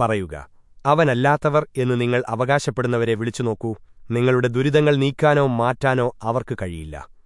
പറയുക അവനല്ലാത്തവർ എന്ന് നിങ്ങൾ അവകാശപ്പെടുന്നവരെ വിളിച്ചുനോക്കൂ. നിങ്ങളുടെ ദുരിതങ്ങൾ നീക്കാനോ മാറ്റാനോ അവർക്ക് കഴിയില്ല.